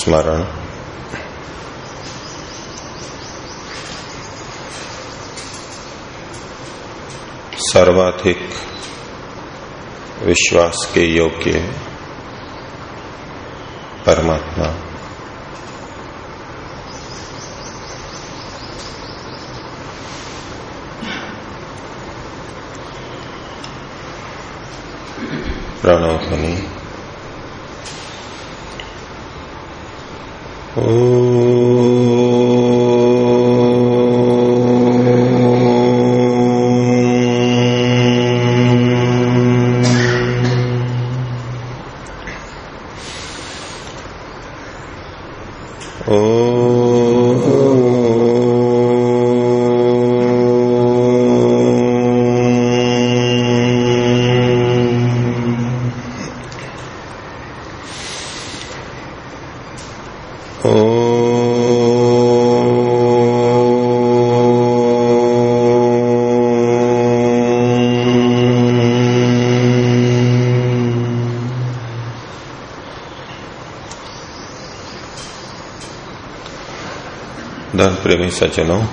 स्मरण। सर्वाधिक विश्वास के योग्य परमात्मा। प्रणव ध्वनि ओ धर्म प्रेमी सज्जनों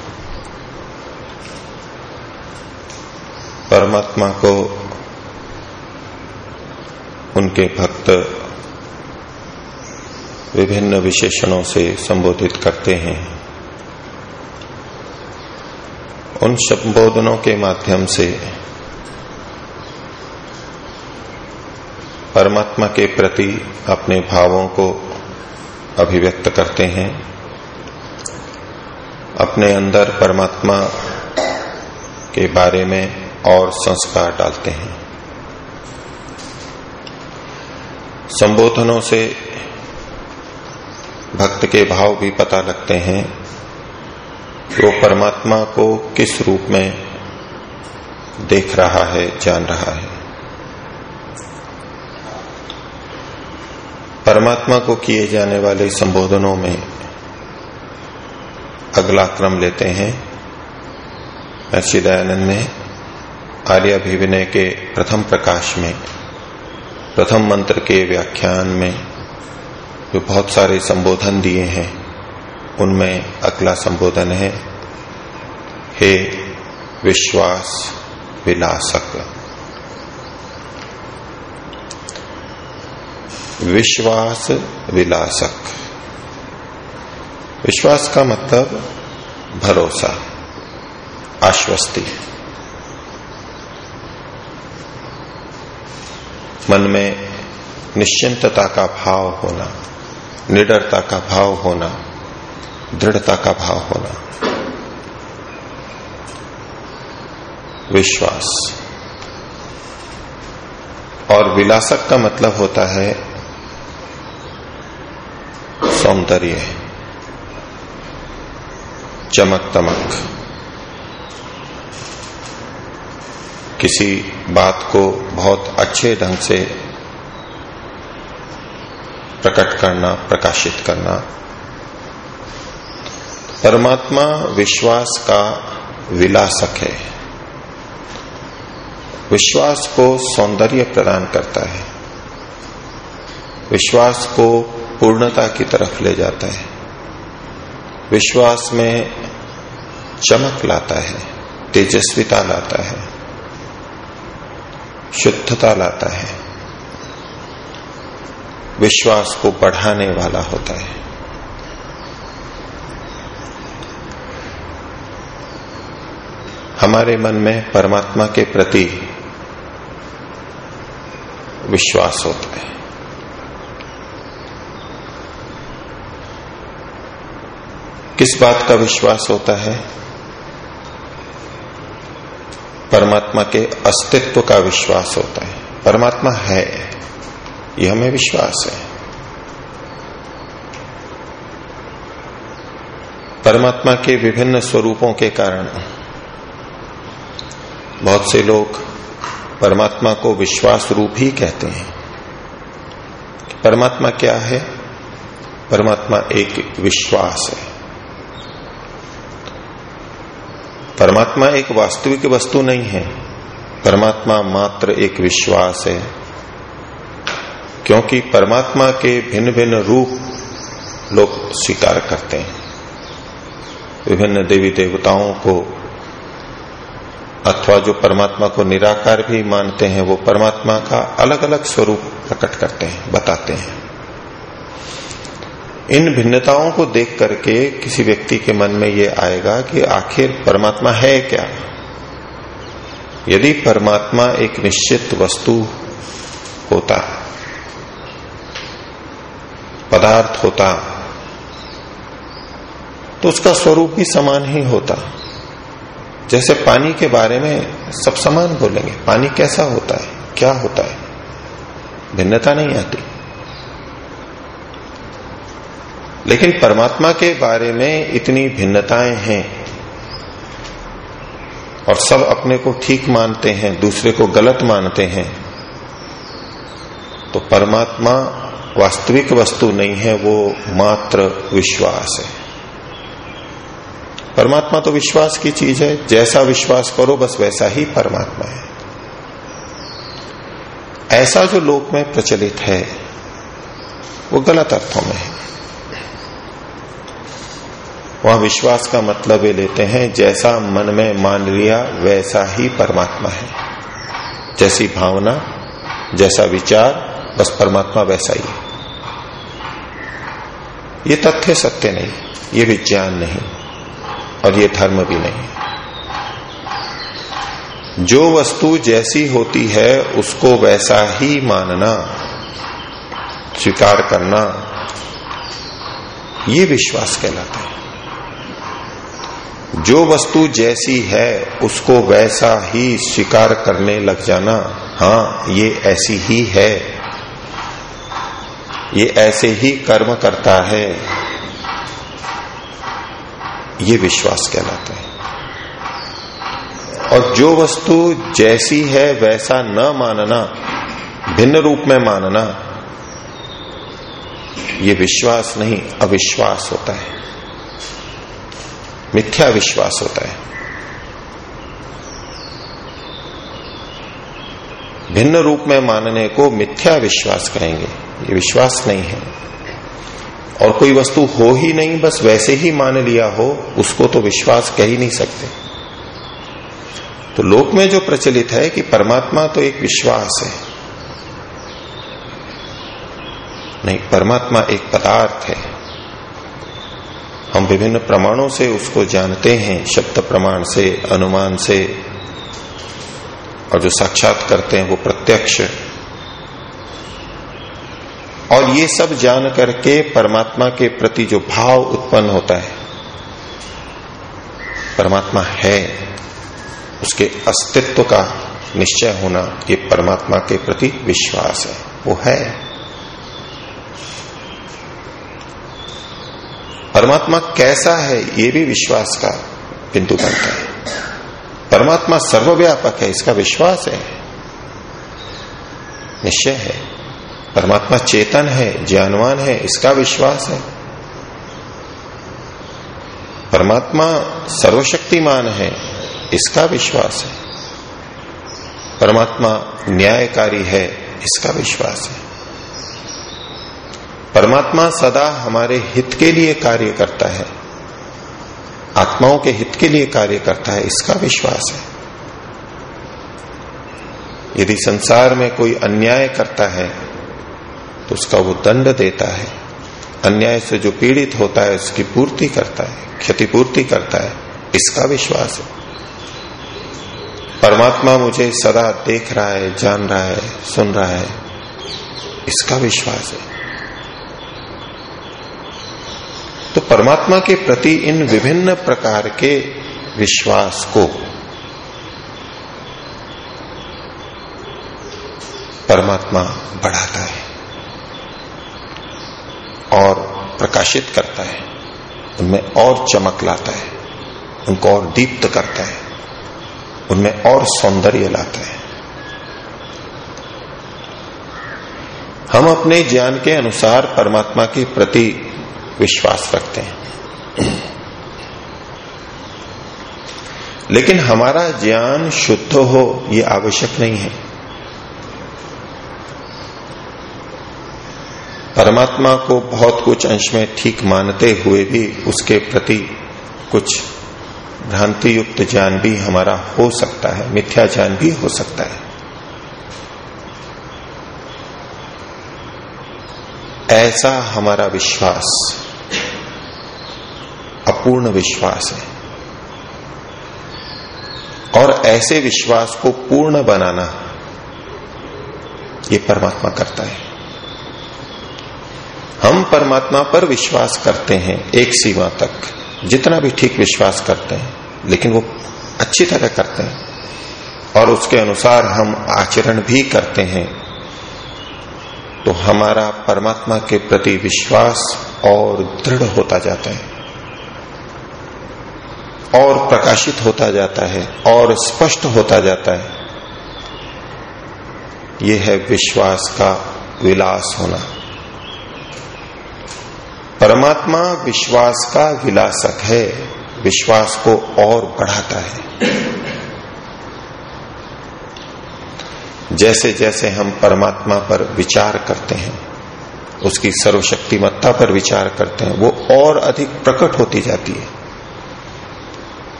परमात्मा को उनके भक्त विभिन्न विशेषणों से संबोधित करते हैं उन संबोधनों के माध्यम से परमात्मा के प्रति अपने भावों को अभिव्यक्त करते हैं। अपने अंदर परमात्मा के बारे में और संस्कार डालते हैं। संबोधनों से भक्त के भाव भी पता लगते हैं कि वो परमात्मा को किस रूप में देख रहा है, जान रहा है। परमात्मा को किए जाने वाले संबोधनों में अगला क्रम लेते हैं। महर्षि दयानंद ने आर्याभिविनय के प्रथम प्रकाश में, प्रथम मंत्र के व्याख्यान में जो बहुत सारे संबोधन दिए हैं, उनमें अगला संबोधन है, हे विश्वास विलासक। विश्वास विलासक। विश्वास का मतलब भरोसा, आश्वस्ति। मन में निश्चिंतता का भाव होना, निडरता का भाव होना, दृढ़ता का भाव होना। विश्वास। और विलासक का मतलब होता है सौंदर्य। चमक तमक किसी बात को बहुत अच्छे ढंग से प्रकट करना, प्रकाशित करना। परमात्मा विश्वास का विलासक है। विश्वास को सौंदर्य प्रदान करता है। विश्वास को पूर्णता की तरफ़ ले जाता है। विश्वास में चमक लाता है, तेजस्विता लाता है, शुद्धता लाता है। विश्वास को बढ़ाने वाला होता है। हमारे मन में परमात्मा के प्रति विश्वास होता है। किस बात का विश्वास होता है? परमात्मा के अस्तित्व का विश्वास होता है। परमात्मा है। यह हमें विश्वास है। परमात्मा के विभिन्न स्वरूपों के कारण बहुत से लोग परमात्मा को विश्वास रूप ही कहते हैं। परमात्मा क्या है? परमात्मा एक विश्वास है। परमात्मा एक वास्तविक वस्तु नहीं है। परमात्मा मात्र एक विश्वास है। क्योंकि परमात्मा के भिन्न भिन्न रूप लोग स्वीकार करते हैं। विभिन्न देवी देवताओं को अथवा जो परमात्मा को निराकार भी मानते हैं, वो परमात्मा का अलग अलग स्वरूप प्रकट करते हैं, बताते हैं। इन भिन्नताओं को देख करके किसी व्यक्ति के मन में ये आएगा कि आखिर परमात्मा है क्या? यदि परमात्मा एक निश्चित वस्तु होता, पदार्थ होता तो उसका स्वरूप भी समान ही होता। जैसे पानी के बारे में सब समान बोलेंगे, पानी कैसा होता है, क्या होता है? भिन्नता नहीं आती। लेकिन परमात्मा के बारे में इतनी भिन्नताएँ हैं और सब अपने को ठीक मानते हैं, दूसरे को गलत मानते हैं तो परमात्मा वास्तविक वस्तु नहीं है, वो मात्र विश्वास है। परमात्मा तो विश्वास की चीज़ है, जैसा विश्वास करो, बस वैसा ही परमात्मा है। ऐसा जो लोक में प्रचलित है, वो गलत अर्थों में है। वहाँ विश्वास का मतलब ये लेते हैं, जैसा मन में मान लिया, वैसा ही परमात्मा है। जैसी भावना, जैसा विचार, बस परमात्मा वैसा ही है। ये तथ्य सत्य नहीं, ये विज्ञान नहीं, और ये धर्म भी नहीं। जो वस्तु जैसी होती है, उसको वैसा ही मानना, स्वीकार करना, ये विश्वास कहलाता है। जो वस्तु जैसी है, उसको वैसा ही स्वीकार करने लग जाना। हाँ ये ऐसी ही है। ये ऐसे ही कर्म करता है। ये विश्वास कहलाता है। और जो वस्तु जैसी है, वैसा न मानना, भिन्न रूप में मानना, ये विश्वास नहीं, अविश्वास होता है। मिथ्या विश्वास होता है। भिन्न रूप में मानने को मिथ्या विश्वास कहेंगे। ये विश्वास नहीं है। और कोई वस्तु हो ही नहीं, बस वैसे ही मान लिया हो, उसको तो विश्वास कह ही नहीं सकते। तो लोक में जो प्रचलित है कि परमात्मा तो एक विश्वास है। नहीं, परमात्मा एक पदार्थ है। हम विभिन्न प्रमाणों से उसको जानते हैं, शब्द प्रमाण से, अनुमान से, और जो साक्षात करते हैं वो प्रत्यक्ष। और ये सब जान करके परमात्मा के प्रति जो भाव उत्पन्न होता है, परमात्मा है, उसके अस्तित्व का निश्चय होना, ये परमात्मा के प्रति विश्वास है, वो है। परमात्मा कैसा है ये भी विश्वास का बिंदु बनता है। परमात्मा सर्वव्यापक है, इसका विश्वास है। निश्चय है। परमात्मा चेतन है, ज्ञानवान है, इसका विश्वास है। परमात्मा सर्वशक्तिमान है, इसका विश्वास है। परमात्मा न्यायकारी है, इसका विश्वास है। परमात्मा सदा हमारे हित के लिए कार्य करता है। आत्माओं के हित के लिए कार्य करता है, इसका विश्वास है। यदि संसार में कोई अन्याय करता है तो उसका वो दंड देता है। अन्याय से जो पीड़ित होता है, उसकी पूर्ति करता है, क्षतिपूर्ति करता है, इसका विश्वास है। परमात्मा मुझे सदा देख रहा है, जान रहा है, सुन रहा है, इसका विश्वास है। तो परमात्मा के प्रति इन विभिन्न प्रकार के विश्वास को परमात्मा बढ़ाता है और प्रकाशित करता है, उनमें और चमक लाता है, उनको और दीप्त करता है, उनमें और सौंदर्य लाता है। हम अपने ज्ञान के अनुसार परमात्मा के प्रति विश्वास रखते हैं। लेकिन हमारा ज्ञान शुद्ध हो, ये आवश्यक नहीं है। परमात्मा को बहुत कुछ अंश में ठीक मानते हुए भी उसके प्रति कुछ भ्रांति युक्त ज्ञान भी हमारा हो सकता है, मिथ्या ज्ञान भी हो सकता है। ऐसा हमारा विश्वास अपूर्ण विश्वास है। और ऐसे विश्वास को पूर्ण बनाना ये परमात्मा करता है। हम परमात्मा पर विश्वास करते हैं एक सीमा तक, जितना भी ठीक विश्वास करते हैं, लेकिन वो अच्छी तरह करते हैं। और उसके अनुसार हम आचरण भी करते हैं तो हमारा परमात्मा के प्रति विश्वास और दृढ़ होता जाता है। और प्रकाशित होता जाता है और स्पष्ट होता जाता है। यह है विश्वास का विलास होना। परमात्मा विश्वास का विलासक है, विश्वास को और बढ़ाता है। जैसे जैसे हम परमात्मा पर विचार करते हैं, उसकी सर्वशक्तिमत्ता पर विचार करते हैं, वो और अधिक प्रकट होती जाती है।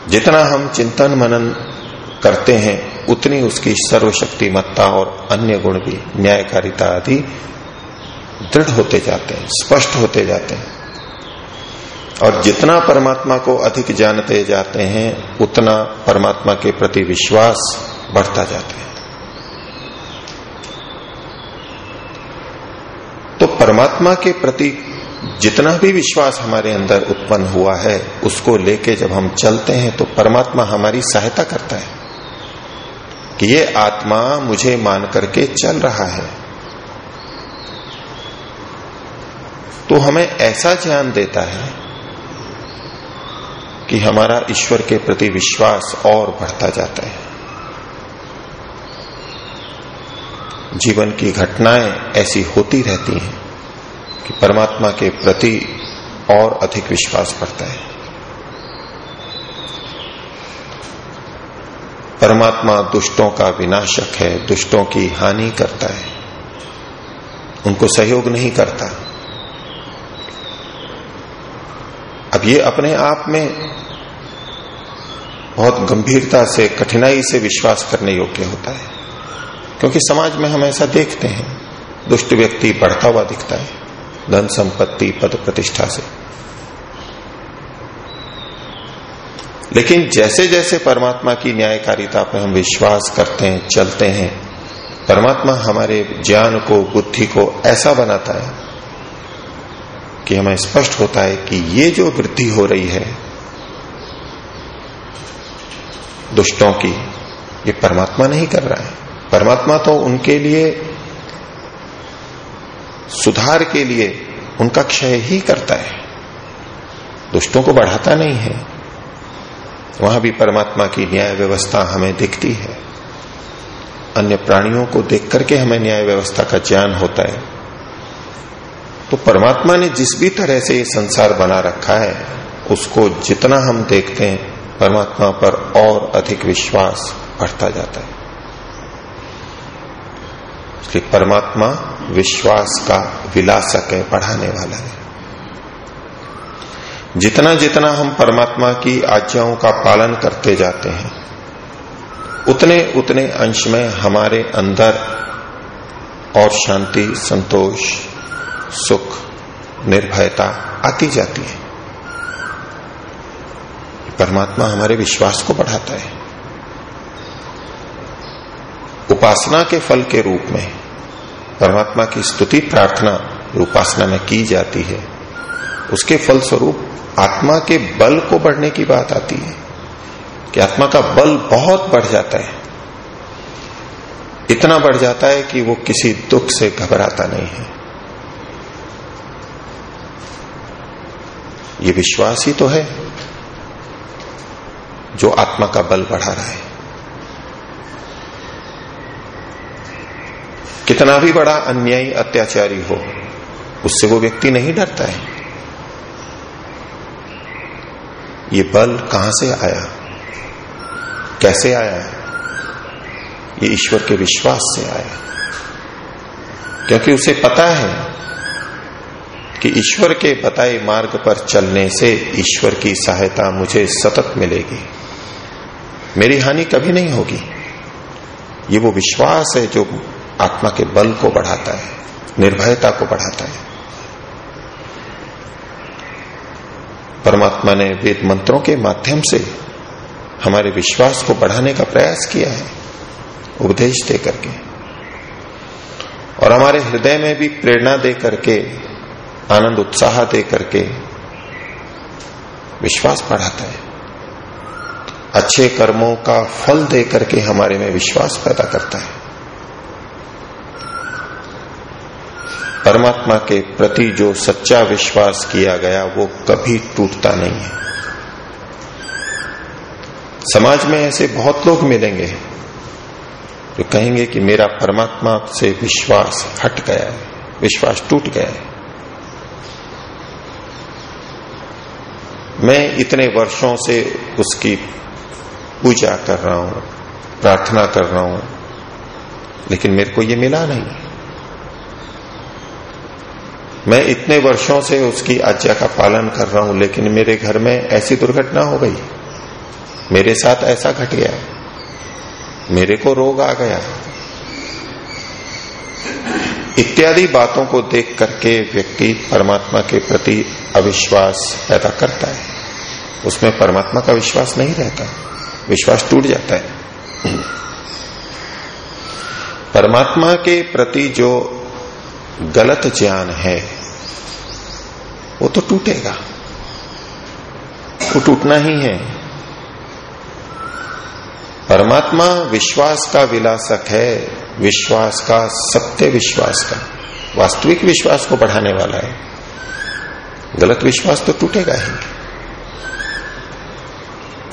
जितना हम चिंतन मनन करते हैं, उतनी उसकी सर्वशक्तिमत्ता और अन्य गुण भी न्यायकारिता आदि दृढ़ होते जाते हैं, स्पष्ट होते जाते हैं। और जितना परमात्मा को अधिक जानते जाते हैं, उतना परमात्मा के प्रति विश्वास बढ़ता जाता है। तो परमात्मा के प्रति जितना भी विश्वास हमारे अंदर उत्पन्न हुआ है, उसको लेके जब हम चलते हैं तो परमात्मा हमारी सहायता करता है कि ये आत्मा मुझे मान करके चल रहा है। तो हमें ऐसा ज्ञान देता है कि हमारा ईश्वर के प्रति विश्वास और बढ़ता जाता है। जीवन की घटनाएँ ऐसी होती रहती हैं कि परमात्मा के प्रति और अधिक विश्वास बढ़ता है। परमात्मा दुष्टों का विनाशक है, दुष्टों की हानि करता है। उनको सहयोग नहीं करता। अब ये अपने आप में बहुत गंभीरता से, कठिनाई से विश्वास करने योग्य होता है। क्योंकि समाज में हम ऐसा देखते हैं, दुष्ट व्यक्ति बढ़ता हुआ दिखता है। धन संपत्ति पद प्रतिष्ठा से। लेकिन जैसे जैसे परमात्मा की न्यायकारिता पर हम विश्वास करते हैं, चलते हैं, परमात्मा हमारे ज्ञान को, बुद्धि को ऐसा बनाता है कि हमें स्पष्ट होता है कि ये जो वृद्धि हो रही है, दुष्टों की, ये परमात्मा नहीं कर रहा है। परमात्मा तो उनके लिए सुधार के लिए उनका क्षय ही करता है। दुष्टों को बढ़ाता नहीं है। वहाँ भी परमात्मा की न्याय व्यवस्था हमें दिखती है। अन्य प्राणियों को देख करके हमें न्याय व्यवस्था का ज्ञान होता है। तो परमात्मा ने जिस भी तरह से ये संसार बना रखा है, उसको जितना हम देखते हैं, परमात्मा पर और अधिक विश्वास बढ़ता जाता है। इसलिए परमात्मा विश्वास का विलासक है बढ़ाने वाला है। जितना जितना हम परमात्मा की आज्ञाओं का पालन करते जाते हैं, उतने उतने अंश में हमारे अंदर और शांति, संतोष, सुख, निर्भयता आती जाती है। परमात्मा हमारे विश्वास को बढ़ाता है। उपासना के फल के रूप में परमात्मा की स्तुति प्रार्थना उपासना में की जाती है। उसके फल स्वरूप आत्मा के बल को बढ़ने की बात आती है कि आत्मा का बल बहुत बढ़ जाता है। इतना बढ़ जाता है कि वो किसी दुख से घबराता नहीं है। ये विश्वास ही तो है जो आत्मा का बल बढ़ा रहा है। कितना भी बड़ा अन्यायी, अत्याचारी हो, उससे वो व्यक्ति नहीं डरता है। ये बल कहाँ से आया? कैसे आया ये ईश्वर के विश्वास से आया क्योंकि उसे पता है कि ईश्वर के बताए मार्ग पर चलने से ईश्वर की सहायता मुझे सतत मिलेगी। मेरी हानि कभी नहीं होगी। ये वो विश्वास है जो आत्मा के बल को बढ़ाता है, निर्भयता को बढ़ाता है। परमात्मा ने वेद मंत्रों के माध्यम से हमारे विश्वास को बढ़ाने का प्रयास किया है, उपदेश दे करके। और हमारे हृदय में भी प्रेरणा दे करके, आनंद, उत्साह दे करके विश्वास बढ़ाता है। अच्छे कर्मों का फल दे करके हमारे में विश्वास पैदा करता है। परमात्मा के प्रति जो सच्चा विश्वास किया गया, वो कभी टूटता नहीं है। समाज में ऐसे बहुत लोग मिलेंगे जो कहेंगे कि मेरा परमात्मा से विश्वास हट गया है, विश्वास टूट गया है। मैं इतने वर्षों से उसकी पूजा कर रहा हूँ, प्रार्थना कर रहा हूँ, लेकिन मेरे को ये मिला नहीं। मैं इतने वर्षों से उसकी आज्ञा का पालन कर रहा हूँ, लेकिन मेरे घर में ऐसी दुर्घटना हो गई। मेरे साथ ऐसा घट गया। मेरे को रोग आ गया। इत्यादि बातों को देख करके व्यक्ति परमात्मा के प्रति अविश्वास पैदा करता है। उसमें परमात्मा का विश्वास नहीं रहता। विश्वास टूट जाता है। परमात्मा के प्रति जो गलत ज्ञान है वो तो टूटेगा। वो टूटना ही है। परमात्मा विश्वास का विलासक है। विश्वास का, सत्य विश्वास का। वास्तविक विश्वास को बढ़ाने वाला है। गलत विश्वास तो टूटेगा ही।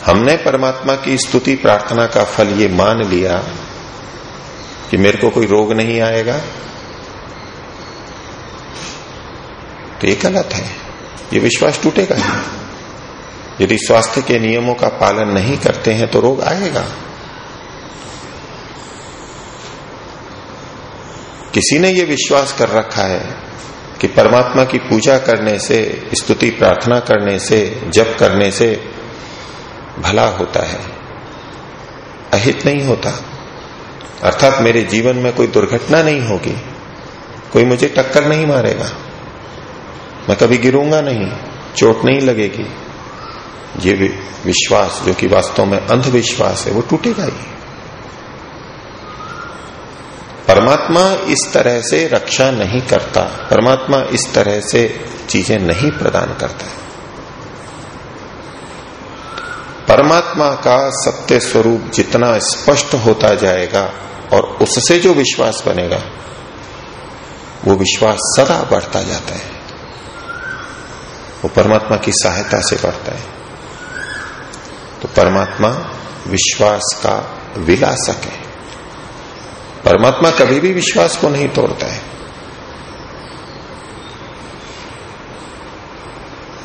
हमने परमात्मा की स्तुति प्रार्थना का फल ये मान लिया कि मेरे को कोई रोग नहीं आएगा। तो ये गलत है। ये विश्वास टूटेगा। ही यदि स्वास्थ्य के नियमों का पालन नहीं करते हैं तो रोग आएगा। किसी ने ये विश्वास कर रखा है कि परमात्मा की पूजा करने से, स्तुति, प्रार्थना करने से, जप करने से भला होता है। अहित नहीं होता। अर्थात मेरे जीवन में कोई दुर्घटना नहीं होगी। कोई मुझे टक्कर नहीं मारेगा। मैं कभी गिरूँगा नहीं, चोट नहीं लगेगी। ये विश्वास जो कि वास्तव में अंधविश्वास है, वो टूटेगा ही। परमात्मा इस तरह से रक्षा नहीं करता, परमात्मा इस तरह से चीज़ें नहीं प्रदान करता। है परमात्मा का सत्य स्वरूप जितना स्पष्ट होता जाएगा और उससे जो विश्वास बनेगा, वो विश्वास सदा बढ़ता जाता है। वो परमात्मा की सहायता से बढ़ता है। तो परमात्मा विश्वास का विलासक है। परमात्मा कभी भी विश्वास को नहीं तोड़ता है।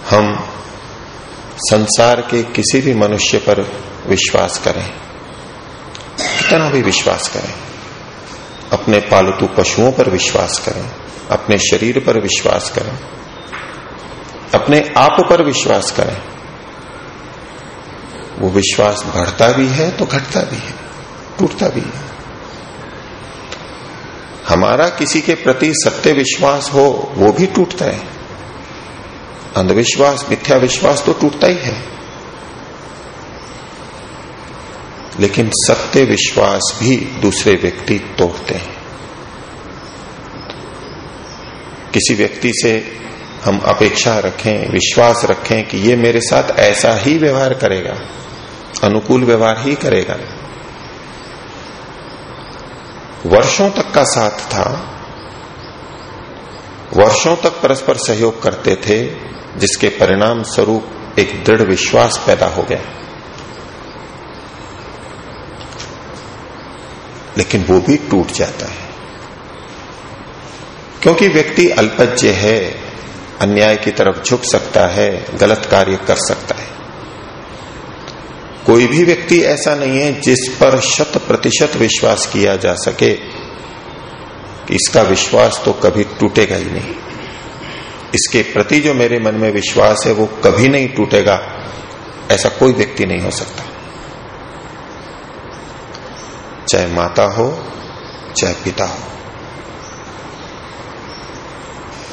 हम संसार के किसी भी मनुष्य पर विश्वास करें, कितना भी विश्वास करें, अपने पालतू पशुओं पर विश्वास करें, अपने शरीर पर विश्वास करें अपने आप पर विश्वास करें। वो विश्वास बढ़ता भी है तो घटता भी है, टूटता भी है। हमारा किसी के प्रति सत्य विश्वास हो, वो भी टूटता है। अंधविश्वास, मिथ्या विश्वास तो टूटता ही है। लेकिन सत्य विश्वास भी दूसरे व्यक्ति तोड़ते हैं। किसी व्यक्ति से हम अपेक्षा रखें, विश्वास रखें कि ये मेरे साथ ऐसा ही व्यवहार करेगा, अनुकूल व्यवहार ही करेगा। वर्षों तक का साथ था। वर्षों तक परस्पर सहयोग करते थे, जिसके परिणाम स्वरूप एक दृढ़ विश्वास पैदा हो गया। लेकिन वो भी टूट जाता है। क्योंकि व्यक्ति अल्पज्य है अन्याय की तरफ़ झुक सकता है, गलत कार्य कर सकता है। कोई भी व्यक्ति ऐसा नहीं है जिस पर शत प्रतिशत विश्वास किया जा सके। कि इसका विश्वास तो कभी टूटेगा ही नहीं। इसके प्रति जो मेरे मन में विश्वास है वो कभी नहीं टूटेगा। ऐसा कोई व्यक्ति नहीं हो सकता। चाहे माता हो, चाहे पिता हो।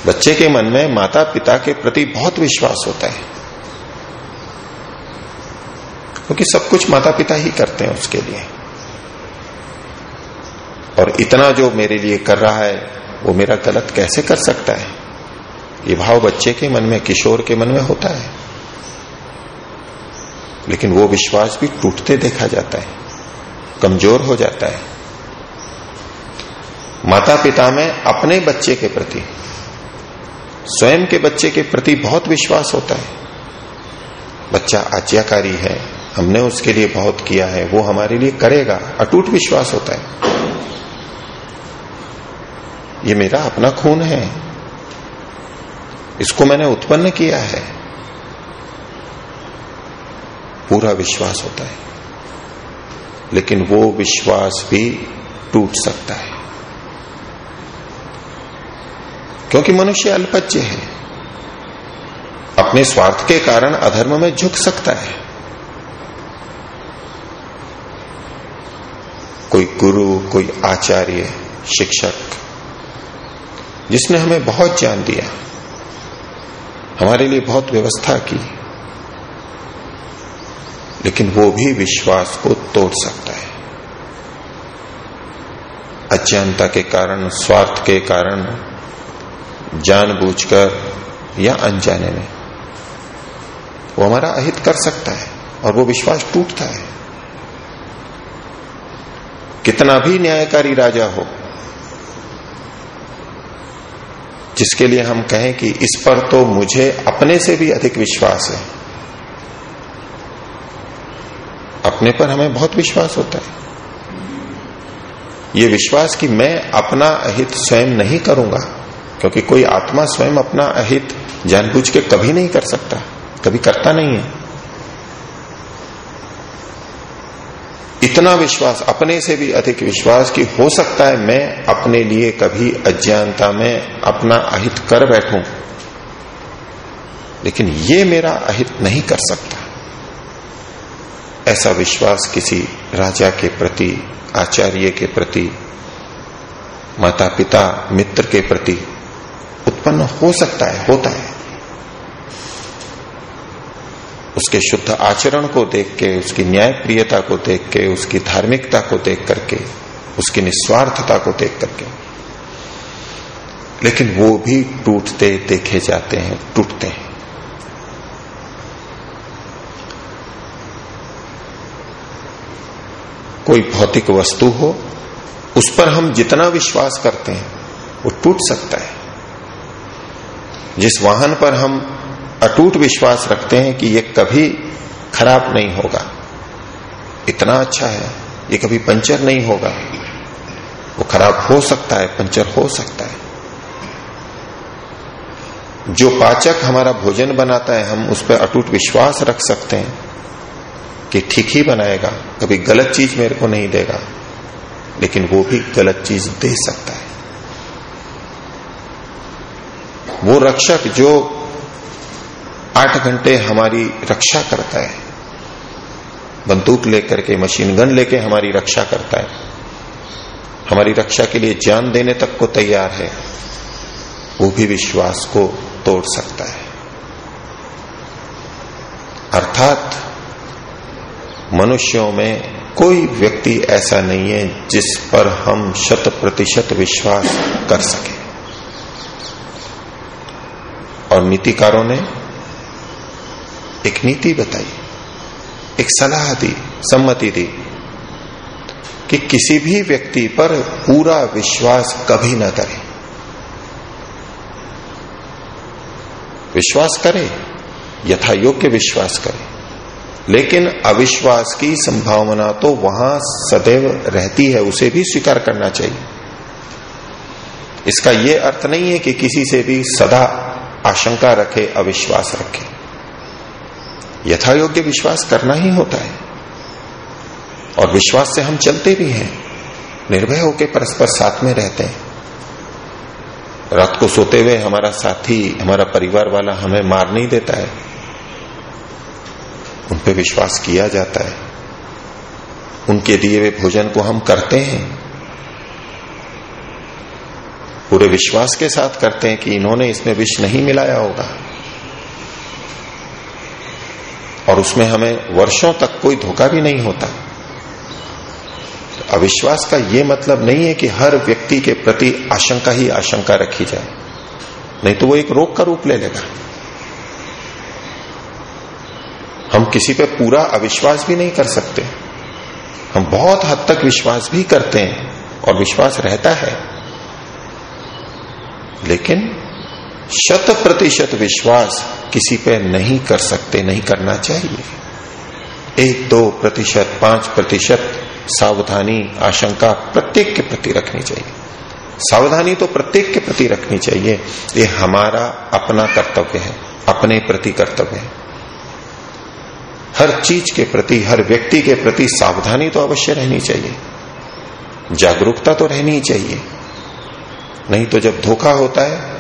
बच्चे के मन में माता पिता के प्रति बहुत विश्वास होता है। क्योंकि सब कुछ माता पिता ही करते हैं उसके लिए। और इतना जो मेरे लिए कर रहा है, वो मेरा गलत कैसे कर सकता है? ये भाव बच्चे के मन में, किशोर के मन में होता है। लेकिन वो विश्वास भी टूटते देखा जाता है, कमज़ोर हो जाता है। माता पिता में अपने बच्चे के प्रति स्वयं के बच्चे के प्रति बहुत विश्वास होता है। बच्चा आज्ञाकारी है, हमने उसके लिए बहुत किया है, वो हमारे लिए करेगा, अटूट विश्वास होता है। ये मेरा अपना खून है। इसको मैंने उत्पन्न किया है। पूरा विश्वास होता है। लेकिन वो विश्वास भी टूट सकता है। क्योंकि मनुष्य अल्पज्य है। अपने स्वार्थ के कारण अधर्म में झुक सकता है। कोई गुरु, कोई आचार्य, शिक्षक, जिसने हमें बहुत ज्ञान दिया, हमारे लिए बहुत व्यवस्था की, लेकिन वो भी विश्वास को तोड़ सकता है। अज्ञानता के कारण, स्वार्थ के कारण जानबूझकर या अनजाने में। वो हमारा अहित कर सकता है और वो विश्वास टूटता है। कितना भी न्यायकारी राजा हो, जिसके लिए हम कहें कि इस पर तो मुझे अपने से भी अधिक विश्वास है, अपने पर हमें बहुत विश्वास होता है। ये विश्वास कि मैं अपना अहित स्वयं नहीं करूँगा क्योंकि कोई आत्मा स्वयं अपना अहित जानबूझ के कभी नहीं कर सकता, कभी करता नहीं है। इतना विश्वास, अपने से भी अधिक विश्वास कि हो सकता है मैं अपने लिए कभी अज्ञानता में अपना अहित कर बैठूं, लेकिन ये मेरा अहित नहीं कर सकता। ऐसा विश्वास किसी राजा के प्रति, आचार्य के प्रति माता पिता मित्र के प्रति उत्पन्न हो सकता है, होता है। उसके शुद्ध आचरण को देख के, उसकी न्याय प्रियता को देख के, उसकी धार्मिकता को देख करके, उसकी निस्वार्थता को देख करके। लेकिन वो भी टूटते, देखे जाते हैं, टूटते हैं। कोई भौतिक वस्तु हो, उस पर हम जितना विश्वास करते हैं, वो टूट सकता है। जिस वाहन पर हम अटूट विश्वास रखते हैं कि ये कभी खराब नहीं होगा। इतना अच्छा है, ये कभी पंचर नहीं होगा। वो खराब हो सकता है, पंचर हो सकता है। जो पाचक हमारा भोजन बनाता है, हम उस पर अटूट विश्वास रख सकते हैं कि ठीक ही बनाएगा, कभी गलत चीज़ मेरे को नहीं देगा, लेकिन वो भी गलत चीज़ दे सकता है। वो रक्षक जो आठ घंटे हमारी रक्षा करता है। बंदूक लेकर के मशीन गन लेके हमारी रक्षा करता है। हमारी रक्षा के लिए जान देने तक को तैयार है। वो भी विश्वास को तोड़ सकता है। अर्थात मनुष्यों में कोई व्यक्ति ऐसा नहीं है जिस पर हम शत प्रतिशत विश्वास कर सके। और नीतिकारों ने एक नीति बताई, एक सलाह दी, सम्मति दी कि किसी भी व्यक्ति पर पूरा विश्वास कभी न करे। विश्वास करे, यथा योग्य विश्वास करे। लेकिन अविश्वास की संभावना तो वहाँ सदैव रहती है, उसे भी स्वीकार करना चाहिए। इसका यह अर्थ नहीं है कि किसी से भी सदा आशंका रखे, अविश्वास रखे। यथा योग्य विश्वास करना ही होता है। और विश्वास से हम चलते भी हैं, निर्भय होकर परस्पर साथ में रहते हैं। रात को सोते हुए हमारा साथी, हमारा परिवार वाला हमें मार नहीं देता है। उन पे विश्वास किया जाता है। उनके दिए हुए भोजन को हम करते हैं। पूरे विश्वास के साथ करते हैं कि इन्होंने इसमें विष नहीं मिलाया होगा। और उसमें हमें वर्षों तक कोई धोखा भी नहीं होता। तो अविश्वास का यह मतलब नहीं है कि हर व्यक्ति के प्रति आशंका ही आशंका रखी जाए। नहीं तो वो एक रोग का रूप ले लेगा। हम किसी पे पूरा अविश्वास भी नहीं कर सकते। हम बहुत हद तक विश्वास भी करते हैं और विश्वास रहता है। लेकिन शत प्रतिशत विश्वास किसी पे नहीं कर सकते, नहीं करना चाहिए। एक, दो प्रतिशत, पाँच प्रतिशत सावधानी, आशंका प्रत्येक के प्रति रखनी चाहिए। सावधानी तो प्रत्येक के प्रति रखनी चाहिए। ये हमारा अपना कर्तव्य है, अपने प्रति कर्तव्य है। हर चीज़ के प्रति, हर व्यक्ति के प्रति सावधानी तो अवश्य रहनी चाहिए। जागरूकता तो रहनी ही चाहिए। नहीं तो जब धोखा होता है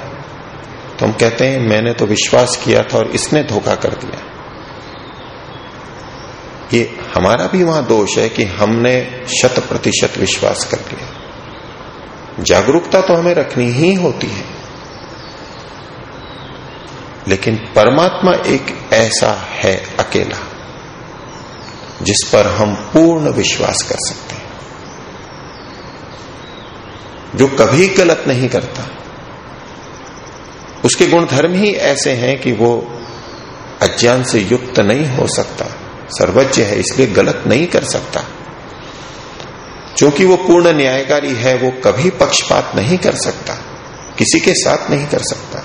तो हम कहते हैं, मैंने तो विश्वास किया था और इसने धोखा कर दिया। ये हमारा भी वहाँ दोष है कि हमने शत प्रतिशत विश्वास कर लिया। जागरूकता तो हमें रखनी ही होती है। लेकिन परमात्मा एक ऐसा है अकेला, जिस पर हम पूर्ण विश्वास कर सकते हैं। जो कभी गलत नहीं करता। उसके गुण धर्म ही ऐसे हैं कि वो अज्ञान से युक्त नहीं हो सकता। सर्वज्ञ है, इसलिए गलत नहीं कर सकता। क्योंकि वो पूर्ण न्यायकारी है, वो कभी पक्षपात नहीं कर सकता। किसी के साथ नहीं कर सकता।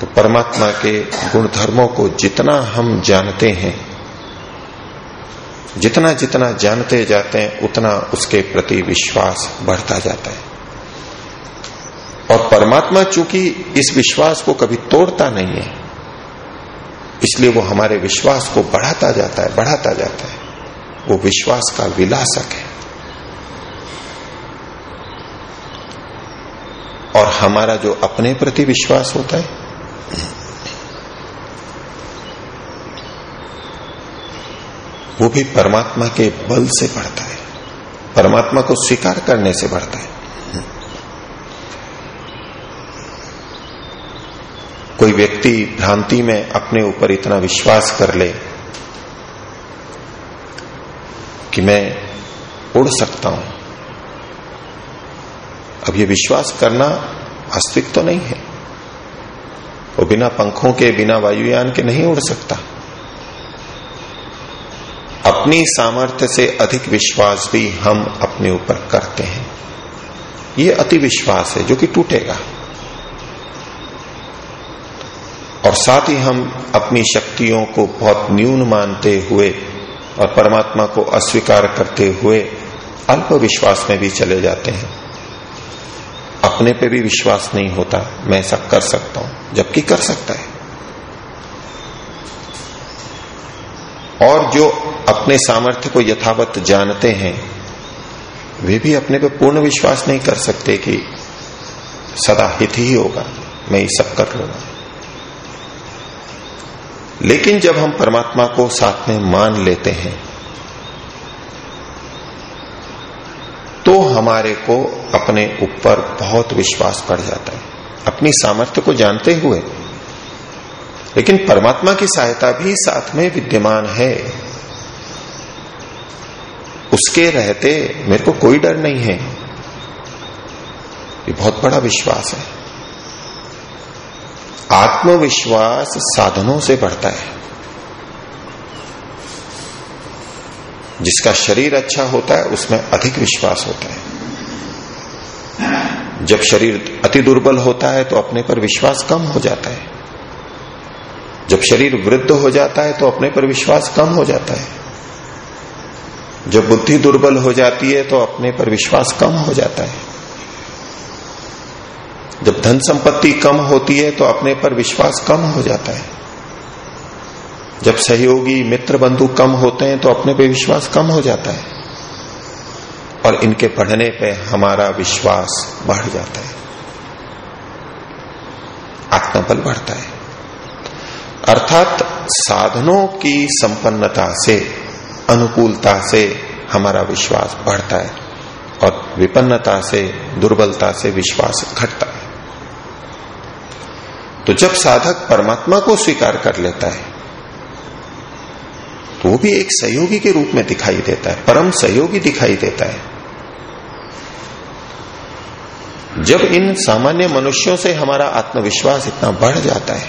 तो परमात्मा के गुण धर्मों को जितना हम जानते हैं जितना जितना जानते जाते हैं, उतना उसके प्रति विश्वास बढ़ता जाता है। और परमात्मा चूँकि इस विश्वास को कभी तोड़ता नहीं है, इसलिए वो हमारे विश्वास को बढ़ाता जाता है, बढ़ाता जाता है। वो विश्वास का विलासक है। और हमारा जो अपने प्रति विश्वास होता है वो भी परमात्मा के बल से बढ़ता है। परमात्मा को स्वीकार करने से बढ़ता है। कोई व्यक्ति भ्रांति में अपने ऊपर इतना विश्वास कर ले कि मैं उड़ सकता हूँ। अब ये विश्वास करना वास्तविक तो नहीं है। वो बिना पंखों के, बिना वायुयान के नहीं उड़ सकता। अपनी सामर्थ्य से अधिक विश्वास भी हम अपने ऊपर करते हैं। ये अति विश्वास है जो कि टूटेगा। और साथ ही हम अपनी शक्तियों को बहुत न्यून मानते हुए और परमात्मा को अस्वीकार करते हुए अल्प विश्वास में भी चले जाते हैं। अपने पे भी विश्वास नहीं होता, मैं ऐसा कर सकता हूँ, जबकि कर सकता है। और जो अपने सामर्थ्य को यथावत जानते हैं, वे भी अपने पे पूर्ण विश्वास नहीं कर सकते कि सदा हित ही होगा, मैं ये सब कर लूँगा। लेकिन जब हम परमात्मा को साथ में मान लेते हैं तो हमारे को अपने ऊपर बहुत विश्वास पड़ जाता है। अपनी सामर्थ्य को जानते हुए। लेकिन परमात्मा की सहायता भी साथ में विद्यमान है। उसके रहते मेरे को कोई डर नहीं है। ये बहुत बड़ा विश्वास है। आत्मविश्वास साधनों से बढ़ता है। जिसका शरीर अच्छा होता है, उसमें अधिक विश्वास होता है। जब शरीर अति दुर्बल होता है तो अपने पर विश्वास कम हो जाता है। जब शरीर वृद्ध हो जाता है तो अपने पर विश्वास कम हो जाता है। जब बुद्धि दुर्बल हो जाती है तो अपने पर विश्वास कम हो जाता है। जब धन संपत्ति कम होती है तो अपने पर विश्वास कम हो जाता है। जब सहयोगी, मित्र बंधु कम होते हैं तो अपने पर विश्वास कम हो जाता है। और इनके पढ़ने पे हमारा विश्वास बढ़ जाता है। आत्मबल बढ़ता है। अर्थात साधनों की संपन्नता से अनुकूलता से हमारा विश्वास बढ़ता है और विपन्नता से, दुर्बलता से विश्वास घटता है। तो जब साधक परमात्मा को स्वीकार कर लेता है तो वो भी एक सहयोगी के रूप में दिखाई देता है, परम सहयोगी दिखाई देता है। जब इन सामान्य मनुष्यों से हमारा आत्मविश्वास इतना बढ़ जाता है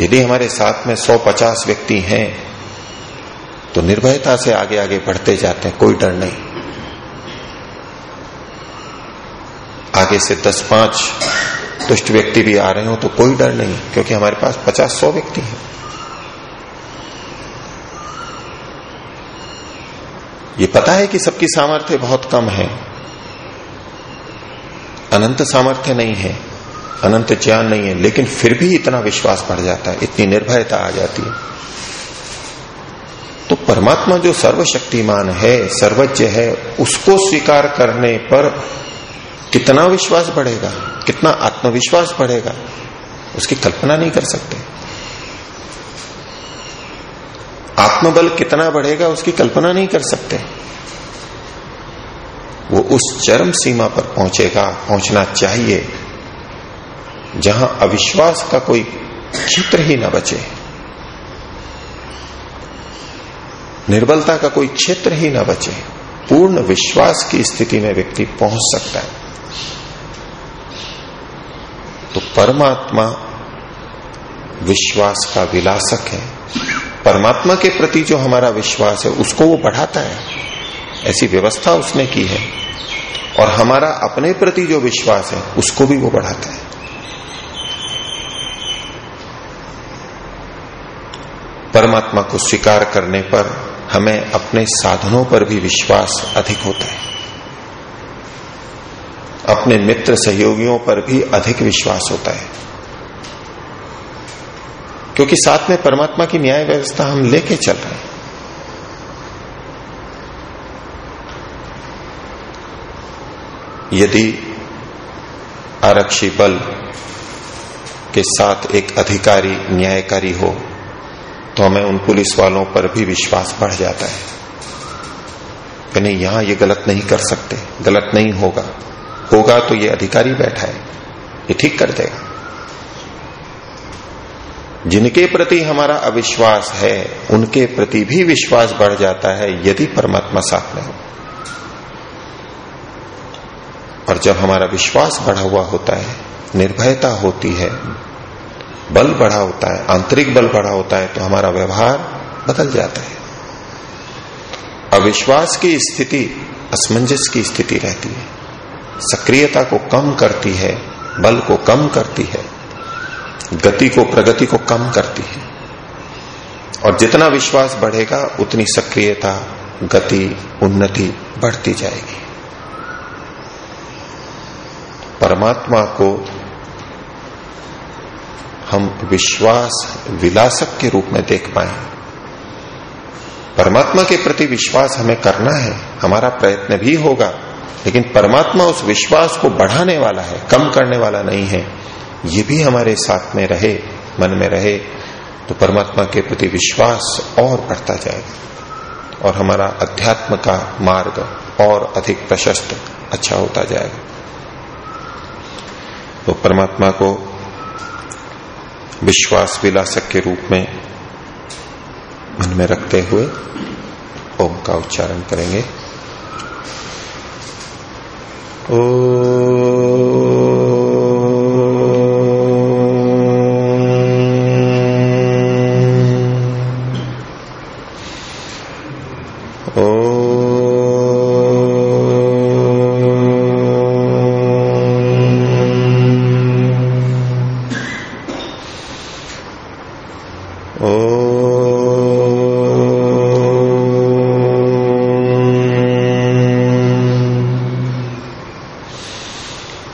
यदि हमारे साथ में 150 व्यक्ति हैं तो निर्भयता से आगे आगे बढ़ते जाते हैं, कोई डर नहीं। आगे से 10 पाँच दुष्ट व्यक्ति भी आ रहे हो तो कोई डर नहीं, क्योंकि हमारे पास 50 सौ व्यक्ति हैं। ये पता है कि सबकी सामर्थ्य बहुत कम है। अनंत सामर्थ्य नहीं है, अनंत ज्ञान नहीं है, लेकिन फिर भी इतना विश्वास बढ़ जाता है, इतनी निर्भयता आ जाती है। तो परमात्मा जो सर्वशक्तिमान है, सर्वज्ञ है, उसको स्वीकार करने पर कितना विश्वास बढ़ेगा? कितना आत्मविश्वास बढ़ेगा? उसकी कल्पना नहीं कर सकते। आत्मबल कितना बढ़ेगा, उसकी कल्पना नहीं कर सकते। वो उस चरम सीमा पर पहुंचेगा, पहुँचना चाहिए, जहाँ अविश्वास का कोई क्षेत्र ही ना बचे। निर्बलता का कोई क्षेत्र ही ना बचे। पूर्ण विश्वास की स्थिति में व्यक्ति पहुँच सकता है। तो परमात्मा विश्वास का विलासक है। परमात्मा के प्रति जो हमारा विश्वास है, उसको वो बढ़ाता है। ऐसी व्यवस्था उसने की है। और हमारा अपने प्रति जो विश्वास है, उसको भी वो बढ़ाता है। परमात्मा को स्वीकार करने पर हमें अपने साधनों पर भी विश्वास अधिक होता है। अपने मित्र सहयोगियों पर भी अधिक विश्वास होता है। क्योंकि साथ में परमात्मा की न्याय व्यवस्था हम लेके चल रहे हैं। यदि आरक्षी बल के साथ एक अधिकारी न्यायकारी हो तो हमें उन पुलिस वालों पर भी विश्वास बढ़ जाता है। कि नहीं यहाँ ये गलत नहीं कर सकते, गलत नहीं होगा। होगा तो ये अधिकारी बैठा है, ये ठीक कर देगा। जिनके प्रति हमारा अविश्वास है, उनके प्रति भी विश्वास बढ़ जाता है, यदि परमात्मा साथ में हो। और जब हमारा विश्वास बढ़ा हुआ होता है, निर्भयता होती है बल बढ़ा होता है, आंतरिक बल बढ़ा होता है तो हमारा व्यवहार बदल जाता है। अविश्वास की स्थिति असमंजस की स्थिति रहती है। सक्रियता को कम करती है, बल को कम करती है, गति को, प्रगति को कम करती है। और जितना विश्वास बढ़ेगा, उतनी सक्रियता, गति, उन्नति बढ़ती जाएगी। परमात्मा को हम विश्वास, विलासक के रूप में देख पाए। परमात्मा के प्रति विश्वास हमें करना है, हमारा प्रयत्न भी होगा, लेकिन परमात्मा उस विश्वास को बढ़ाने वाला है, कम करने वाला नहीं है। ये भी हमारे साथ में रहे, मन में रहे तो परमात्मा के प्रति विश्वास और बढ़ता जाएगा। और हमारा अध्यात्म का मार्ग और अधिक प्रशस्त अच्छा होता जाएगा। तो परमात्मा को विश्वास विलासक के रूप में मन में रखते हुए ओम का उच्चारण करेंगे। ओ